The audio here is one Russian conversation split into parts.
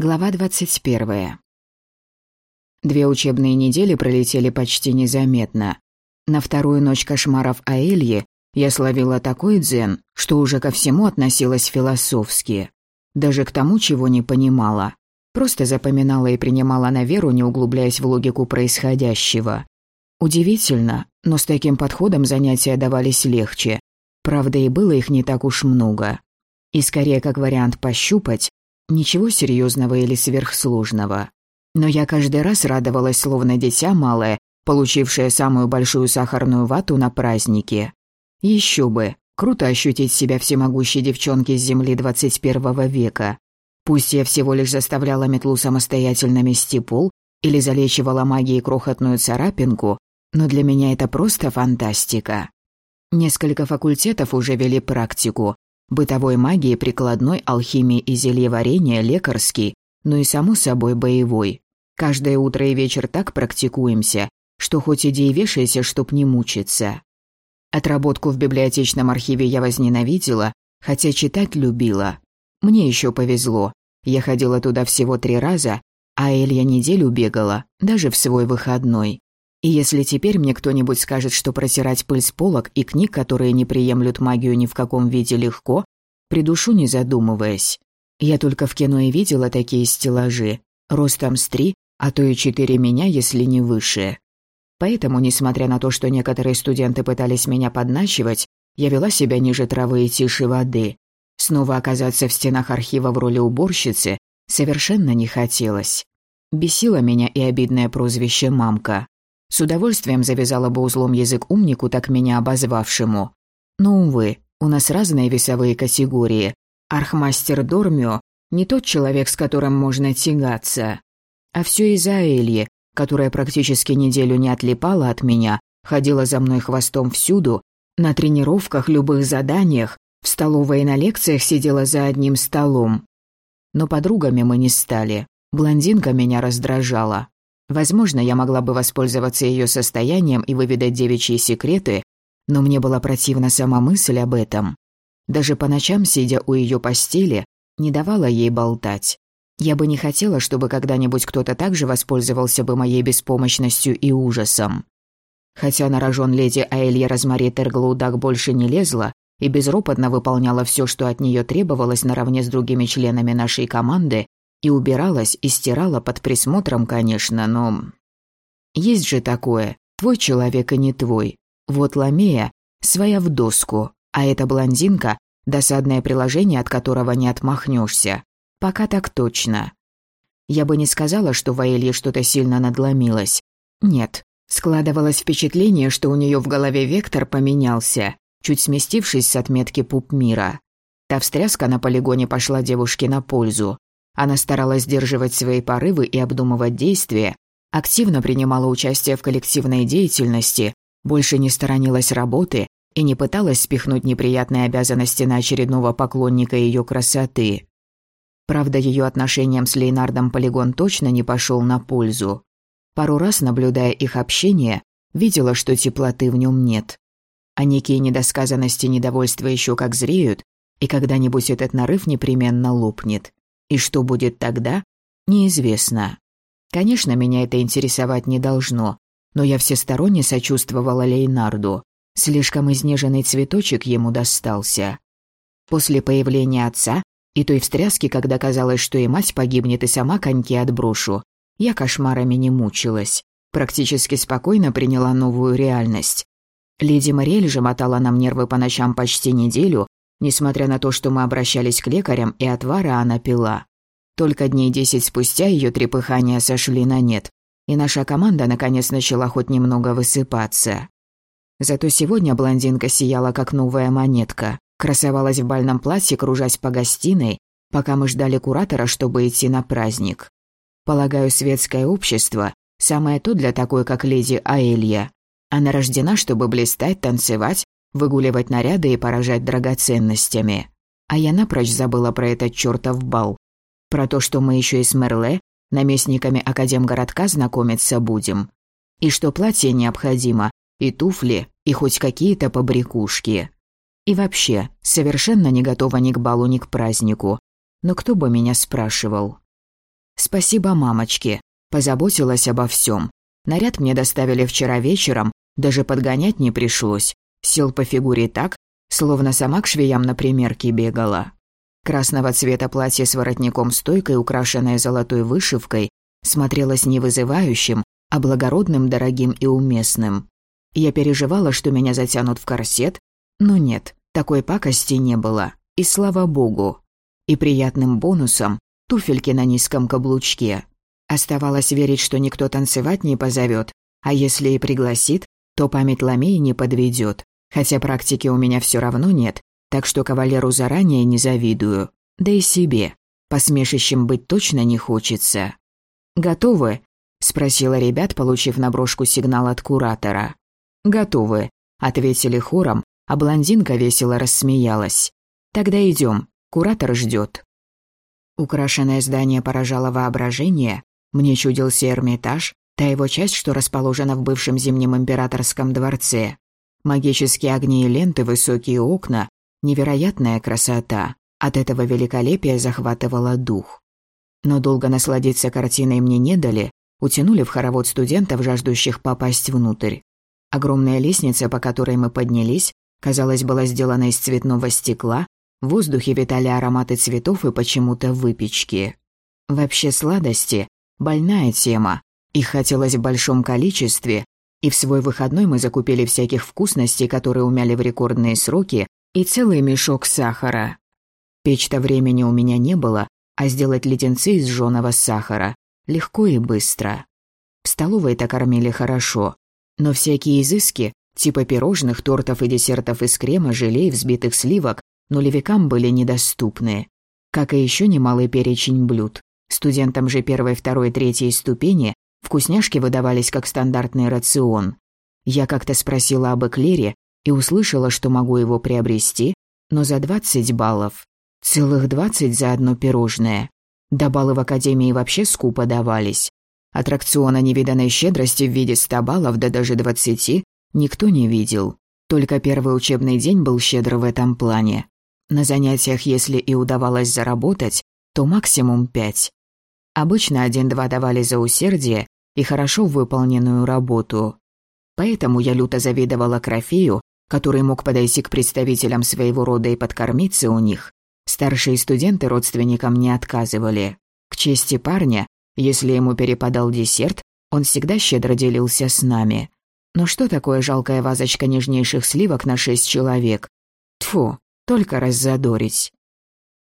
Глава 21. Две учебные недели пролетели почти незаметно. На вторую ночь кошмаров Аэльи я словила такой дзен, что уже ко всему относилась философски. Даже к тому, чего не понимала. Просто запоминала и принимала на веру, не углубляясь в логику происходящего. Удивительно, но с таким подходом занятия давались легче. Правда, и было их не так уж много. И скорее как вариант пощупать, Ничего серьезного или сверхсложного. Но я каждый раз радовалась, словно дитя малое, получившее самую большую сахарную вату на празднике. Еще бы, круто ощутить себя всемогущей девчонки с земли 21 века. Пусть я всего лишь заставляла метлу самостоятельно мести пол или залечивала магией крохотную царапинку, но для меня это просто фантастика. Несколько факультетов уже вели практику, Бытовой магии, прикладной, алхимии и зельеварения, лекарский, ну и, само собой, боевой. Каждое утро и вечер так практикуемся, что хоть иди и вешайся, чтоб не мучиться. Отработку в библиотечном архиве я возненавидела, хотя читать любила. Мне еще повезло. Я ходила туда всего три раза, а Элья неделю бегала, даже в свой выходной. И если теперь мне кто-нибудь скажет, что протирать пыль с полок и книг, которые не приемлют магию ни в каком виде легко, придушу не задумываясь. Я только в кино и видела такие стеллажи, ростом с три, а то и четыре меня, если не выше. Поэтому, несмотря на то, что некоторые студенты пытались меня подначивать, я вела себя ниже травы и тише воды. Снова оказаться в стенах архива в роли уборщицы совершенно не хотелось. Бесило меня и обидное прозвище «мамка». С удовольствием завязала бы узлом язык умнику, так меня обозвавшему. Но, увы, у нас разные весовые категории. Архмастер Дормио – не тот человек, с которым можно тягаться. А все из-за Эльи, которая практически неделю не отлипала от меня, ходила за мной хвостом всюду, на тренировках, любых заданиях, в столовой и на лекциях сидела за одним столом. Но подругами мы не стали. Блондинка меня раздражала. Возможно, я могла бы воспользоваться ее состоянием и выведать девичьи секреты, но мне была противна сама мысль об этом. Даже по ночам, сидя у ее постели, не давала ей болтать. Я бы не хотела, чтобы когда-нибудь кто-то также воспользовался бы моей беспомощностью и ужасом. Хотя на рожон леди Аэлья Розмари Терглоудак больше не лезла и безропотно выполняла все, что от нее требовалось наравне с другими членами нашей команды, и убиралась, и стирала под присмотром, конечно, но... Есть же такое, твой человек и не твой. Вот Ламея, своя в доску, а эта блондинка — досадное приложение, от которого не отмахнешься. Пока так точно. Я бы не сказала, что в Аэлье что-то сильно надломилось. Нет, складывалось впечатление, что у нее в голове вектор поменялся, чуть сместившись с отметки пуп мира. Та встряска на полигоне пошла девушке на пользу. Она старалась сдерживать свои порывы и обдумывать действия, активно принимала участие в коллективной деятельности, больше не сторонилась работы и не пыталась спихнуть неприятные обязанности на очередного поклонника ее красоты. Правда, ее отношениям с Лейнардом полигон точно не пошел на пользу. Пару раз, наблюдая их общение, видела, что теплоты в нем нет. А некие недосказанности и недовольства еще как зреют, и когда-нибудь этот нарыв непременно лопнет. И что будет тогда, неизвестно. Конечно, меня это интересовать не должно, но я всесторонне сочувствовала Лейнарду. Слишком изнеженный цветочек ему достался. После появления отца и той встряски, когда казалось, что и мать погибнет, и сама коньки отброшу, я кошмарами не мучилась. Практически спокойно приняла новую реальность. Леди Мариэль же мотала нам нервы по ночам почти неделю, Несмотря на то, что мы обращались к лекарям, и отвара она пила. Только дней десять спустя ее трепыхания сошли на нет, и наша команда наконец начала хоть немного высыпаться. Зато сегодня блондинка сияла как новая монетка, красовалась в бальном платье, кружась по гостиной, пока мы ждали куратора, чтобы идти на праздник. Полагаю, светское общество – самое то для такой, как леди Аэлья. Она рождена, чтобы блистать, танцевать, выгуливать наряды и поражать драгоценностями. А я напрочь забыла про этот чертов бал. Про то, что мы еще и с Мерле, наместниками Академгородка, знакомиться будем. И что платье необходимо, и туфли, и хоть какие-то побрякушки. И вообще, совершенно не готова ни к балу, ни к празднику. Но кто бы меня спрашивал? Спасибо мамочке. Позаботилась обо всем. Наряд мне доставили вчера вечером, даже подгонять не пришлось. Сел по фигуре так, словно сама к швеям на примерке бегала. Красного цвета платье с воротником-стойкой, украшенное золотой вышивкой, смотрелось не вызывающим, а благородным, дорогим и уместным. Я переживала, что меня затянут в корсет, но нет, такой пакости не было, и слава богу. И приятным бонусом – туфельки на низком каблучке. Оставалось верить, что никто танцевать не позовет, а если и пригласит, то память Ламеи не подведет. Хотя практики у меня все равно нет, так что кавалеру заранее не завидую. Да и себе. Посмешищем быть точно не хочется. «Готовы?» – спросила ребят, получив на брошку сигнал от куратора. «Готовы», – ответили хором, а блондинка весело рассмеялась. «Тогда идем. Куратор ждет». Украшенное здание поражало воображение. Мне чудился Эрмитаж, та его часть, что расположена в бывшем Зимнем Императорском дворце. Магические огни и ленты, высокие окна, невероятная красота. От этого великолепия захватывало дух. Но долго насладиться картиной мне не дали, утянули в хоровод студентов, жаждущих попасть внутрь. Огромная лестница, по которой мы поднялись, казалось, была сделана из цветного стекла, в воздухе витали ароматы цветов и почему-то выпечки. Вообще сладости – больная тема. Их хотелось в большом количестве, и в свой выходной мы закупили всяких вкусностей, которые умяли в рекордные сроки, и целый мешок сахара. Печь-то времени у меня не было, а сделать леденцы из жжёного сахара легко и быстро. В столовой-то кормили хорошо, но всякие изыски, типа пирожных, тортов и десертов из крема, желе и взбитых сливок, нулевикам были недоступны. Как и еще немалый перечень блюд. Студентам же первой, второй, третьей ступени вкусняшки выдавались как стандартный рацион. Я как-то спросила об эклере и услышала, что могу его приобрести, но за 20 баллов. Целых 20 за одно пирожное. Да баллы в академии вообще скупо давались. Аттракциона невиданной щедрости в виде 100 баллов, да даже 20, никто не видел. Только первый учебный день был щедр в этом плане. На занятиях, если и удавалось заработать, то максимум 5. Обычно один-два давали за усердие и хорошо выполненную работу. Поэтому я люто завидовала Крофею, который мог подойти к представителям своего рода и подкормиться у них. Старшие студенты родственникам не отказывали. К чести парня, если ему перепадал десерт, он всегда щедро делился с нами. Но что такое жалкая вазочка нежнейших сливок на шесть человек? Тфу, только раззадорить.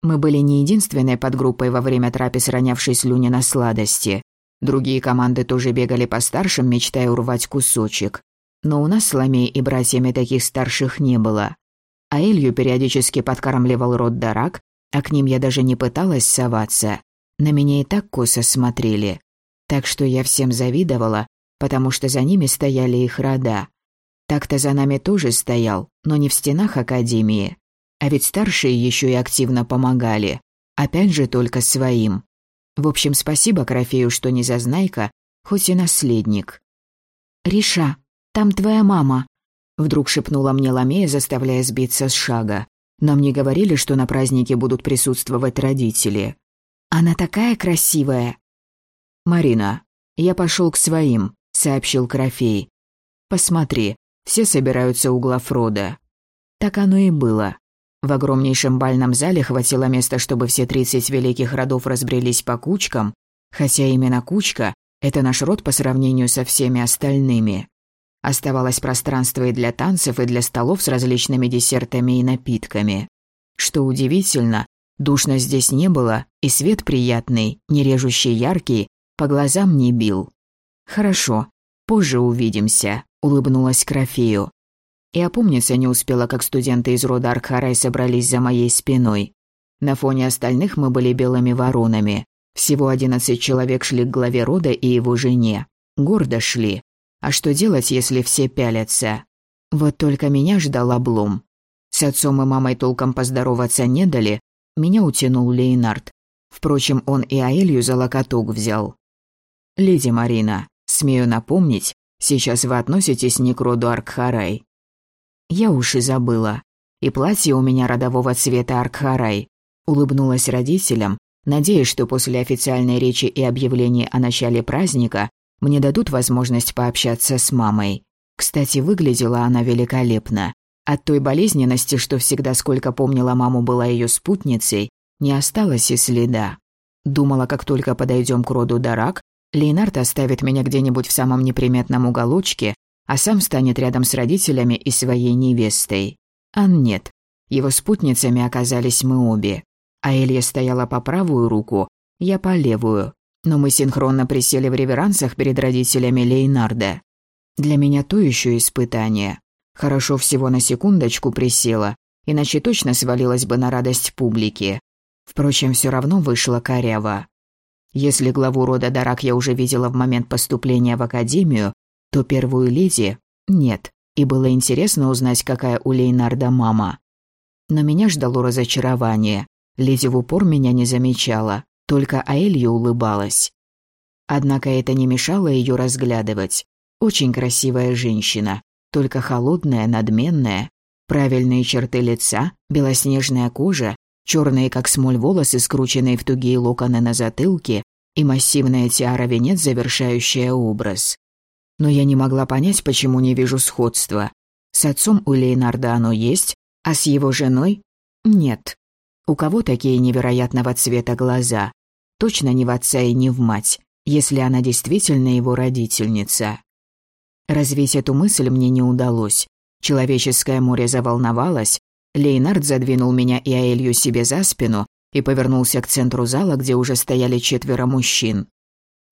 Мы были не единственной подгруппой во время трапез, ронявшей слюни на сладости. Другие команды тоже бегали по старшим, мечтая урвать кусочек. Но у нас с Ламей и братьями таких старших не было. А Илью периодически подкармливал рот Дарак, а к ним я даже не пыталась соваться. На меня и так косо смотрели. Так что я всем завидовала, потому что за ними стояли их рода. Так-то за нами тоже стоял, но не в стенах Академии. А ведь старшие еще и активно помогали. Опять же только своим. В общем, спасибо Крофею, что не зазнайка, хоть и наследник. «Риша, там твоя мама», — вдруг шепнула мне Ламея, заставляя сбиться с шага. «Нам не говорили, что на празднике будут присутствовать родители». «Она такая красивая». «Марина, я пошел к своим», — сообщил Крофей. «Посмотри, все собираются у Глафрода». Так оно и было. В огромнейшем бальном зале хватило места, чтобы все тридцать великих родов разбрелись по кучкам, хотя именно кучка – это наш род по сравнению со всеми остальными. Оставалось пространство и для танцев, и для столов с различными десертами и напитками. Что удивительно, душно здесь не было, и свет приятный, не режущий яркий, по глазам не бил. «Хорошо, позже увидимся», — улыбнулась Крофею. И опомниться не успела, как студенты из рода Аркхарай собрались за моей спиной. На фоне остальных мы были белыми воронами. Всего одиннадцать человек шли к главе рода и его жене. Гордо шли. А что делать, если все пялятся? Вот только меня ждал облом. С отцом и мамой толком поздороваться не дали. Меня утянул Лейнард. Впрочем, он и Аэлью за локоток взял. «Леди Марина, смею напомнить, сейчас вы относитесь не к роду Аркхарай. Я уж и забыла. И платье у меня родового цвета Аркхарай. Улыбнулась родителям, надеясь, что после официальной речи и объявления о начале праздника мне дадут возможность пообщаться с мамой. Кстати, выглядела она великолепно. От той болезненности, что всегда, сколько помнила маму, была ее спутницей, не осталось и следа. Думала, как только подойдем к роду Дарак, Лейнард оставит меня где-нибудь в самом неприметном уголочке, а сам станет рядом с родителями и своей невестой. А нет, его спутницами оказались мы обе. А Элья стояла по правую руку, я по левую. Но мы синхронно присели в реверансах перед родителями Лейнарда. Для меня то еще испытание. Хорошо всего на секундочку присела, иначе точно свалилась бы на радость публики. Впрочем, все равно вышло коряво. Если главу рода Дарак я уже видела в момент поступления в академию, то первую леди – нет, и было интересно узнать, какая у Лейнарда мама. Но меня ждало разочарование. Леди в упор меня не замечала, только Аэлья улыбалась. Однако это не мешало ее разглядывать. Очень красивая женщина, только холодная, надменная, правильные черты лица, белоснежная кожа, черные как смоль волосы, скрученные в тугие локоны на затылке и массивная тиара-венец, завершающая образ. Но я не могла понять, почему не вижу сходства. С отцом у Лейнарда оно есть, а с его женой – нет. У кого такие невероятного цвета глаза? Точно не в отца и не в мать, если она действительно его родительница. Развить эту мысль мне не удалось. Человеческое море заволновалось. Лейнард задвинул меня и Аэлью себе за спину и повернулся к центру зала, где уже стояли четверо мужчин.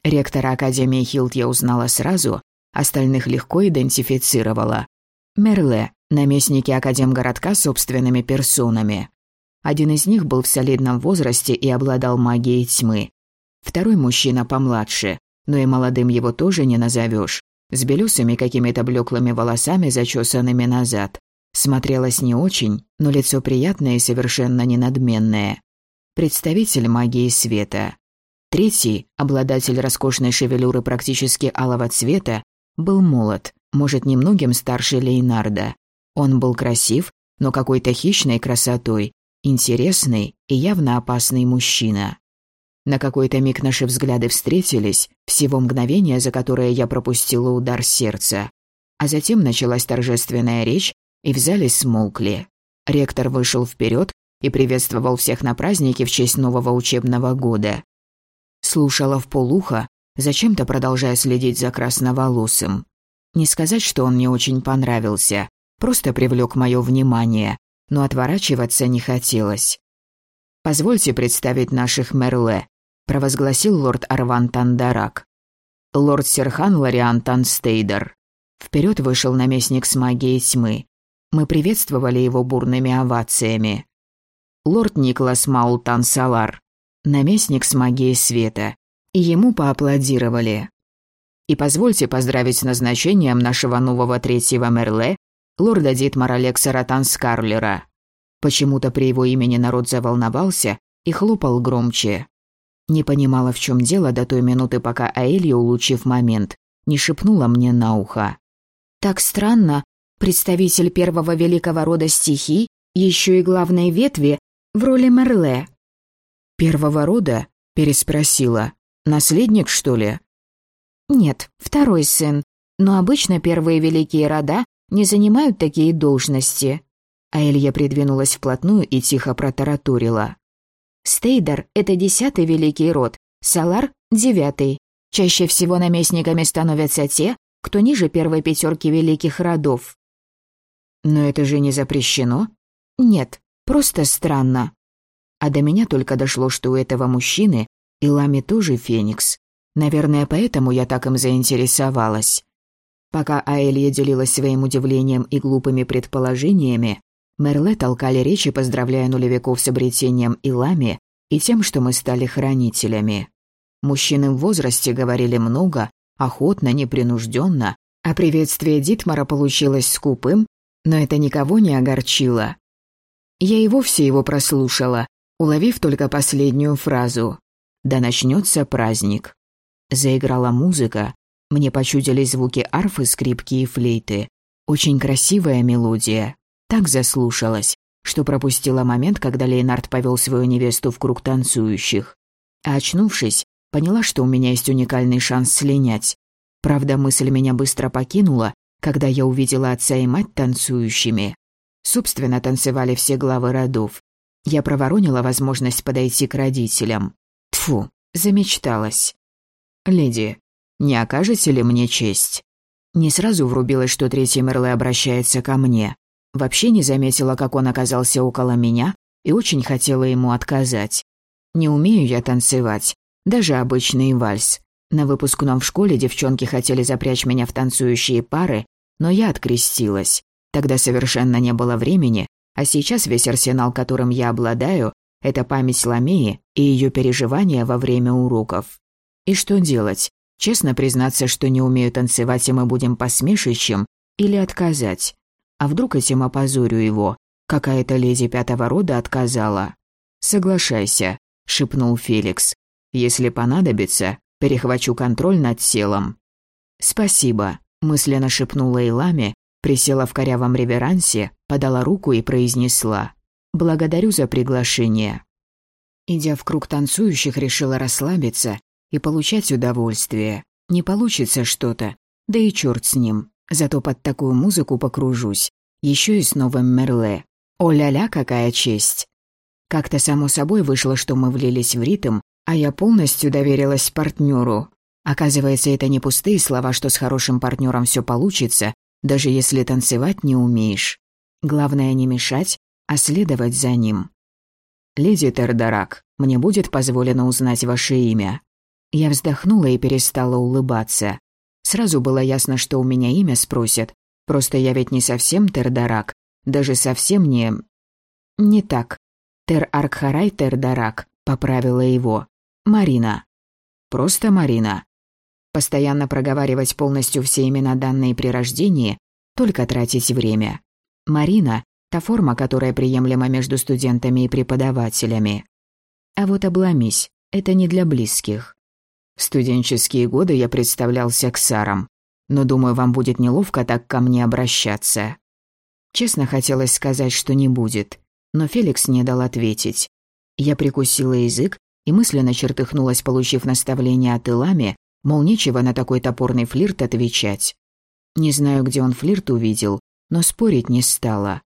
Ректора Академии Хилт я узнала сразу, остальных легко идентифицировала. Мерле, наместники Академгородка собственными персонами. Один из них был в солидном возрасте и обладал магией тьмы. Второй мужчина помладше, но и молодым его тоже не назовешь с белесыми какими-то блеклыми волосами, зачесанными назад. Смотрелось не очень, но лицо приятное и совершенно не надменное. Представитель магии света. Третий, обладатель роскошной шевелюры практически алого цвета, был молод, может, немногим старше Лейнарда. Он был красив, но какой-то хищной красотой, интересный и явно опасный мужчина. На какой-то миг наши взгляды встретились, всего мгновения, за которое я пропустила удар сердца. А затем началась торжественная речь, и в зале смолкли. Ректор вышел вперед и приветствовал всех на празднике в честь нового учебного года. Слушала в полуха, зачем-то продолжая следить за красноволосым. Не сказать, что он мне очень понравился, просто привлек мое внимание, но отворачиваться не хотелось. «Позвольте представить наших Мерле», провозгласил лорд Арван Тандарак. Лорд Серхан Лариан Танстейдер. Вперед вышел наместник с магией тьмы. Мы приветствовали его бурными овациями. Лорд Николас Маултан Салар. Наместник с магией света. И ему поаплодировали. И позвольте поздравить с назначением нашего нового третьего Мерле, лорда Дитмара Лексера Танскарлера. Почему-то при его имени народ заволновался и хлопал громче. Не понимала, в чем дело до той минуты, пока Аэлья, улучив момент, не шепнула мне на ухо. «Так странно. Представитель первого великого рода стихий, еще и главной ветви, в роли Мерле». «Первого рода?» – переспросила. «Наследник, что ли?» «Нет, второй сын. Но обычно первые великие рода не занимают такие должности». Аэлья придвинулась вплотную и тихо протараторила. Стейдер – это десятый великий род, Салар – девятый. Чаще всего наместниками становятся те, кто ниже первой пятерки великих родов. Но это же не запрещено? Нет, просто странно. А до меня только дошло, что у этого мужчины и Лами тоже феникс. Наверное, поэтому я так им заинтересовалась. Пока Аэлья делилась своим удивлением и глупыми предположениями, Мерле толкали речи, поздравляя нулевиков с обретением Илами и тем, что мы стали хранителями. Мужчины в возрасте говорили много, охотно, непринужденно, а приветствие Дитмара получилось скупым, но это никого не огорчило. Я и вовсе его прослушала, уловив только последнюю фразу. «Да начнется праздник». Заиграла музыка, мне почудились звуки арфы, скрипки и флейты. Очень красивая мелодия так заслушалась, что пропустила момент, когда Лейнард повел свою невесту в круг танцующих. А очнувшись, поняла, что у меня есть уникальный шанс слинять. Правда, мысль меня быстро покинула, когда я увидела отца и мать танцующими. Собственно, танцевали все главы родов. Я проворонила возможность подойти к родителям. Тфу, замечталась. «Леди, не окажете ли мне честь?» Не сразу врубилась, что третий Мерле обращается ко мне. Вообще не заметила, как он оказался около меня, и очень хотела ему отказать. Не умею я танцевать, даже обычный вальс. На выпускном в школе девчонки хотели запрячь меня в танцующие пары, но я открестилась. Тогда совершенно не было времени, а сейчас весь арсенал, которым я обладаю, это память Ламеи и ее переживания во время уроков. И что делать? Честно признаться, что не умею танцевать, и мы будем посмешищем, или отказать? А вдруг этим опозорю его? Какая-то леди пятого рода отказала. «Соглашайся», — шепнул Феликс. «Если понадобится, перехвачу контроль над телом». «Спасибо», — мысленно шепнула Иламе, присела в корявом реверансе, подала руку и произнесла. «Благодарю за приглашение». Идя в круг танцующих, решила расслабиться и получать удовольствие. Не получится что-то, да и черт с ним. Зато под такую музыку покружусь. Еще и с новым Мерле. О-ля-ля, какая честь. Как-то само собой вышло, что мы влились в ритм, а я полностью доверилась партнеру. Оказывается, это не пустые слова, что с хорошим партнером все получится, даже если танцевать не умеешь. Главное не мешать, а следовать за ним. «Леди Тердарак, мне будет позволено узнать ваше имя?» Я вздохнула и перестала улыбаться. Сразу было ясно, что у меня имя спросят. Просто я ведь не совсем Тердарак. Даже совсем не... Не так. Тер Аркхарай Тердарак, поправила его. Марина. Просто Марина. Постоянно проговаривать полностью все имена, данные при рождении, только тратить время. Марина – та форма, которая приемлема между студентами и преподавателями. А вот обломись, это не для близких. В студенческие годы я представлялся Ксаром, но думаю, вам будет неловко так ко мне обращаться. Честно хотелось сказать, что не будет, но Феликс не дал ответить. Я прикусила язык и мысленно чертыхнулась, получив наставление от Илами, мол, нечего на такой топорный флирт отвечать. Не знаю, где он флирт увидел, но спорить не стала.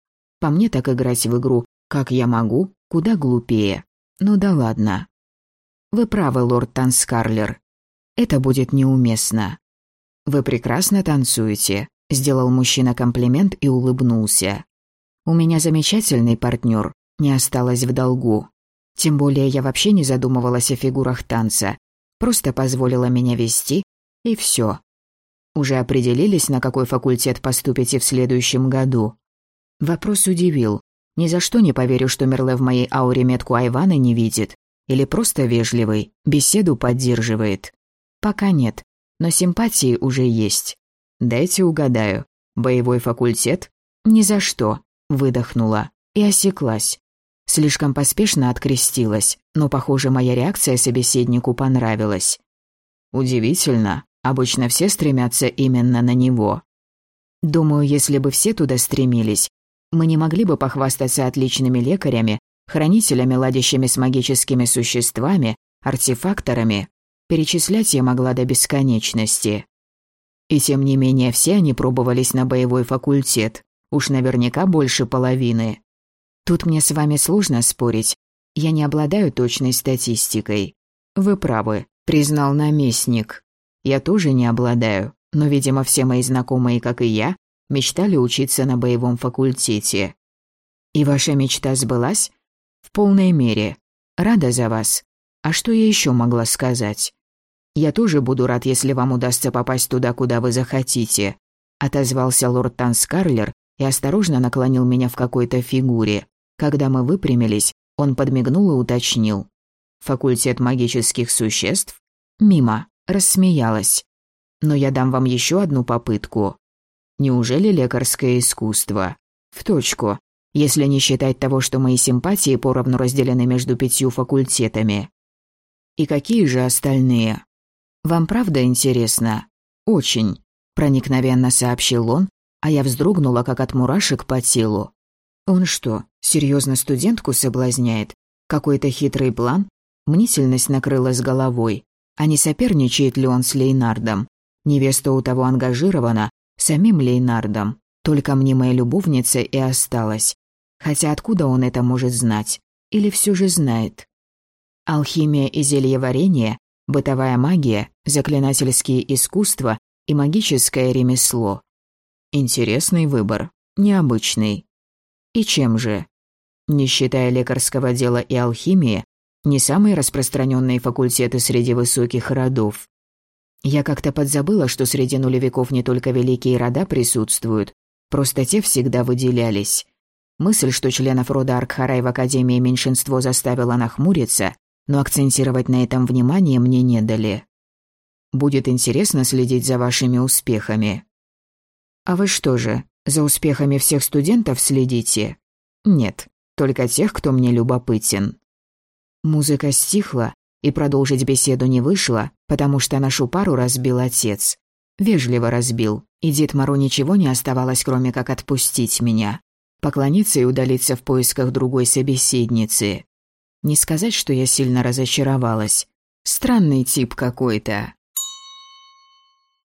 По мне так играть в игру «как я могу» куда глупее. Ну да ладно. Вы правы, лорд Танскарлер. Это будет неуместно. Вы прекрасно танцуете, сделал мужчина комплимент и улыбнулся. У меня замечательный партнер, не осталось в долгу. Тем более я вообще не задумывалась о фигурах танца, просто позволила меня вести, и все. Уже определились, на какой факультет поступите в следующем году? Вопрос удивил. Ни за что не поверю, что Мерле в моей ауре метку Айвана не видит. Или просто вежливый, беседу поддерживает. Пока нет, но симпатии уже есть. Дайте угадаю. Боевой факультет? Ни за что. Выдохнула и осеклась. Слишком поспешно открестилась, но, похоже, моя реакция собеседнику понравилась. Удивительно, обычно все стремятся именно на него. Думаю, если бы все туда стремились, мы не могли бы похвастаться отличными лекарями, хранителями, ладящими с магическими существами, артефакторами. Перечислять я могла до бесконечности. И тем не менее все они пробовались на боевой факультет, уж наверняка больше половины. Тут мне с вами сложно спорить, я не обладаю точной статистикой. Вы правы, признал наместник. Я тоже не обладаю, но, видимо, все мои знакомые, как и я, мечтали учиться на боевом факультете. И ваша мечта сбылась? В полной мере. Рада за вас. А что я еще могла сказать? Я тоже буду рад, если вам удастся попасть туда, куда вы захотите. Отозвался лорд Танскарлер и осторожно наклонил меня в какой-то фигуре. Когда мы выпрямились, он подмигнул и уточнил. «Факультет магических существ?» «Мимо», рассмеялась. «Но я дам вам еще одну попытку. Неужели лекарское искусство?» «В точку если не считать того, что мои симпатии поровну разделены между пятью факультетами. И какие же остальные? Вам правда интересно? Очень, проникновенно сообщил он, а я вздрогнула, как от мурашек по телу. Он что, серьезно студентку соблазняет? Какой-то хитрый план? Мнительность накрыла с головой. А не соперничает ли он с Лейнардом? Невеста у того ангажирована, самим Лейнардом. Только мнимая любовница и осталась. Хотя откуда он это может знать? Или все же знает? Алхимия и зельеварение, бытовая магия, заклинательские искусства и магическое ремесло. Интересный выбор, необычный. И чем же? Не считая лекарского дела и алхимии, не самые распространенные факультеты среди высоких родов. Я как-то подзабыла, что среди нулевиков не только великие рода присутствуют, просто те всегда выделялись. Мысль, что членов рода Аркхарай в Академии меньшинство заставила нахмуриться, но акцентировать на этом внимание мне не дали. Будет интересно следить за вашими успехами. А вы что же, за успехами всех студентов следите? Нет, только тех, кто мне любопытен. Музыка стихла, и продолжить беседу не вышло, потому что нашу пару разбил отец. Вежливо разбил, и Дитмару ничего не оставалось, кроме как отпустить меня. Поклониться и удалиться в поисках другой собеседницы. Не сказать, что я сильно разочаровалась. Странный тип какой-то.